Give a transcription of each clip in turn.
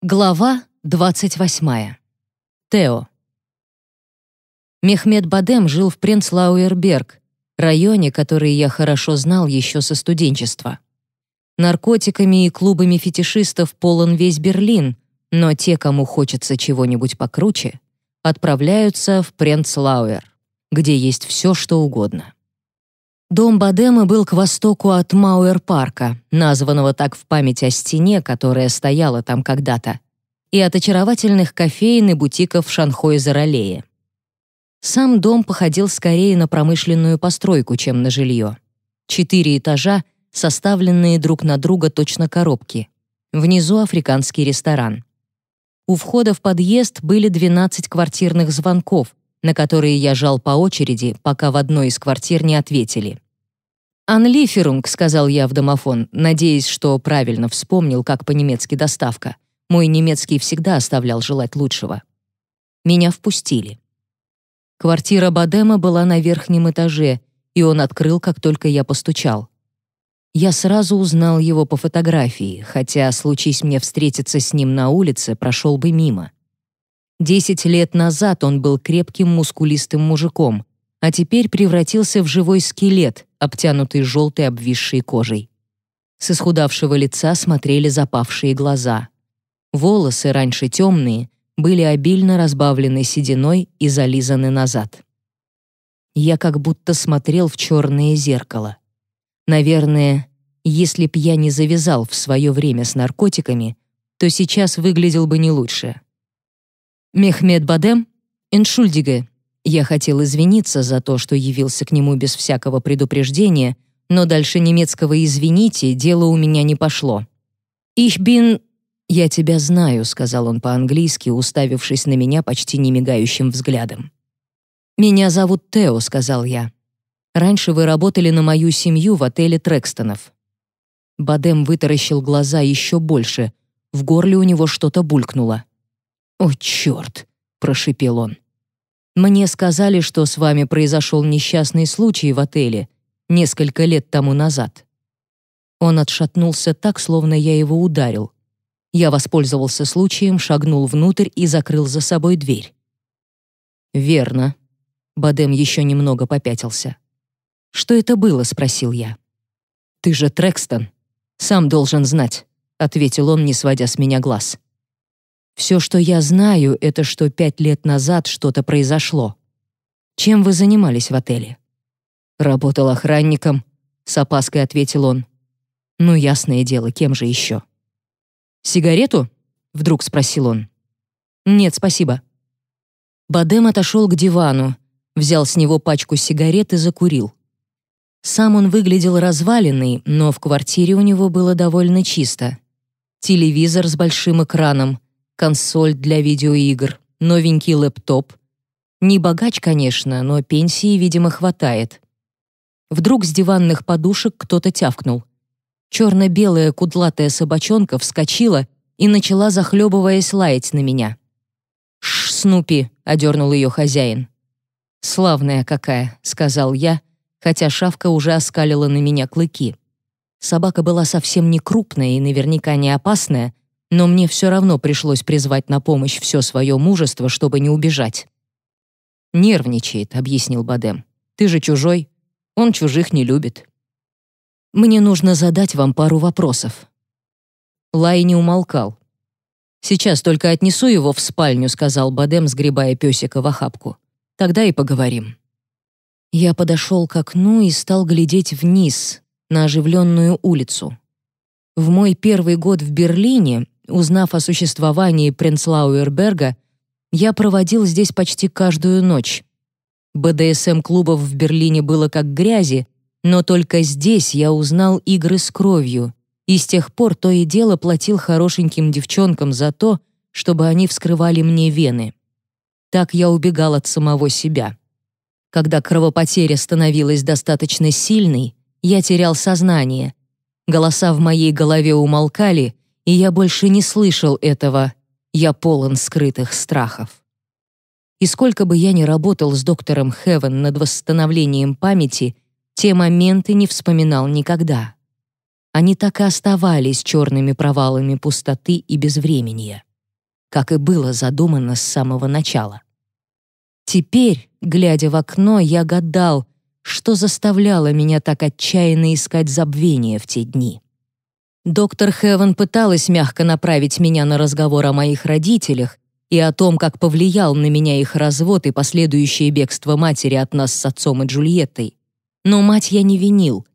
Глава 28. Тео. Мехмед Бадем жил в Принцлауэрберг, районе, который я хорошо знал еще со студенчества. Наркотиками и клубами фетишистов полон весь Берлин, но те, кому хочется чего-нибудь покруче, отправляются в Принцлауэр, где есть все, что угодно. Дом Бадема был к востоку от Мауэр-парка, названного так в память о стене, которая стояла там когда-то, и от очаровательных кофеин и бутиков в Шанхой-Заралее. Сам дом походил скорее на промышленную постройку, чем на жилье. Четыре этажа, составленные друг на друга точно коробки. Внизу африканский ресторан. У входа в подъезд были 12 квартирных звонков, на которые я жал по очереди, пока в одной из квартир не ответили. «Анлиферунг», — сказал я в домофон, надеясь, что правильно вспомнил, как по-немецки доставка. Мой немецкий всегда оставлял желать лучшего. Меня впустили. Квартира Бадема была на верхнем этаже, и он открыл, как только я постучал. Я сразу узнал его по фотографии, хотя, случись мне встретиться с ним на улице, прошел бы мимо. Десять лет назад он был крепким мускулистым мужиком, а теперь превратился в живой скелет, обтянутый желтой обвисшей кожей. С исхудавшего лица смотрели запавшие глаза. Волосы, раньше темные, были обильно разбавлены сединой и зализаны назад. Я как будто смотрел в черное зеркало. Наверное, если б я не завязал в свое время с наркотиками, то сейчас выглядел бы не лучше. Мехмед Бадем, Эншульдиге. Я хотел извиниться за то, что явился к нему без всякого предупреждения, но дальше немецкого «извините» дело у меня не пошло. «Ich bin...» «Я тебя знаю», — сказал он по-английски, уставившись на меня почти немигающим взглядом. «Меня зовут Тео», — сказал я. «Раньше вы работали на мою семью в отеле Трекстонов». Бадем вытаращил глаза еще больше. В горле у него что-то булькнуло. «О, черт!» — прошипел он. «Мне сказали, что с вами произошел несчастный случай в отеле несколько лет тому назад». Он отшатнулся так, словно я его ударил. Я воспользовался случаем, шагнул внутрь и закрыл за собой дверь. «Верно». Бадем еще немного попятился. «Что это было?» — спросил я. «Ты же Трекстон. Сам должен знать», — ответил он, не сводя с меня глаз. Все, что я знаю, это что пять лет назад что-то произошло. Чем вы занимались в отеле? Работал охранником, с опаской ответил он. Ну, ясное дело, кем же еще? Сигарету? Вдруг спросил он. Нет, спасибо. Бадем отошел к дивану, взял с него пачку сигарет и закурил. Сам он выглядел разваленный, но в квартире у него было довольно чисто. Телевизор с большим экраном, консоль для видеоигр, новенький лэптоп. Не богач, конечно, но пенсии, видимо, хватает. Вдруг с диванных подушек кто-то тявкнул. Черно-белая кудлатая собачонка вскочила и начала, захлебываясь, лаять на меня. «Ш, Снупи!» — одернул ее хозяин. «Славная какая!» — сказал я, хотя шавка уже оскалила на меня клыки. Собака была совсем не крупная и наверняка не опасная, но мне все равно пришлось призвать на помощь все свое мужество, чтобы не убежать. «Нервничает», — объяснил Бадем. «Ты же чужой. Он чужих не любит». «Мне нужно задать вам пару вопросов». Лай не умолкал. «Сейчас только отнесу его в спальню», — сказал Бадем, сгребая песика в охапку. «Тогда и поговорим». Я подошел к окну и стал глядеть вниз, на оживленную улицу. В мой первый год в Берлине Узнав о существовании Пренцлауэрберга, я проводил здесь почти каждую ночь. БДСМ-клубов в Берлине было как грязи, но только здесь я узнал игры с кровью, и с тех пор то и дело платил хорошеньким девчонкам за то, чтобы они вскрывали мне вены. Так я убегал от самого себя. Когда кровопотеря становилась достаточно сильной, я терял сознание. Голоса в моей голове умолкали, и я больше не слышал этого «я полон скрытых страхов». И сколько бы я ни работал с доктором Хевен над восстановлением памяти, те моменты не вспоминал никогда. Они так и оставались черными провалами пустоты и безвременья. как и было задумано с самого начала. Теперь, глядя в окно, я гадал, что заставляло меня так отчаянно искать забвение в те дни. Доктор Хевен пыталась мягко направить меня на разговор о моих родителях и о том, как повлиял на меня их развод и последующее бегство матери от нас с отцом и Джульеттой. Но мать я не винил.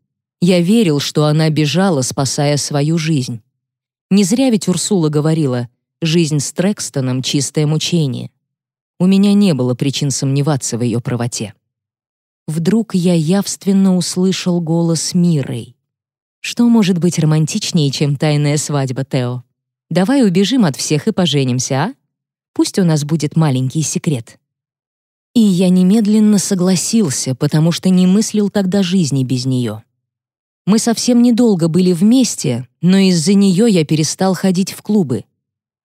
Я верил, что она бежала, спасая свою жизнь. Не зря ведь Урсула говорила, жизнь с Трекстоном — чистое мучение. У меня не было причин сомневаться в ее правоте. Вдруг я явственно услышал голос Мирой. Что может быть романтичнее, чем тайная свадьба, Тео? Давай убежим от всех и поженимся, а? Пусть у нас будет маленький секрет. И я немедленно согласился, потому что не мыслил тогда жизни без нее. Мы совсем недолго были вместе, но из-за нее я перестал ходить в клубы.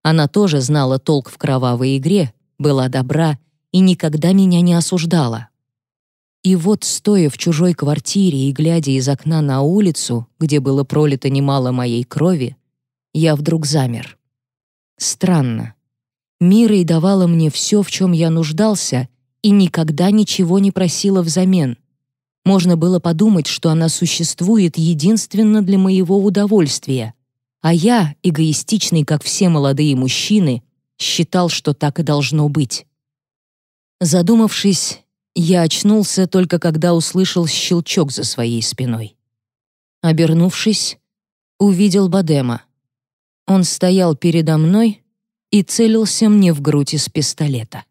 Она тоже знала толк в кровавой игре, была добра и никогда меня не осуждала. И вот, стоя в чужой квартире и глядя из окна на улицу, где было пролито немало моей крови, я вдруг замер. Странно. Мира и давала мне все, в чем я нуждался, и никогда ничего не просила взамен. Можно было подумать, что она существует единственно для моего удовольствия, а я, эгоистичный, как все молодые мужчины, считал, что так и должно быть. Задумавшись, я очнулся только когда услышал щелчок за своей спиной. Обернувшись, увидел Бадема. Он стоял передо мной и целился мне в грудь из пистолета.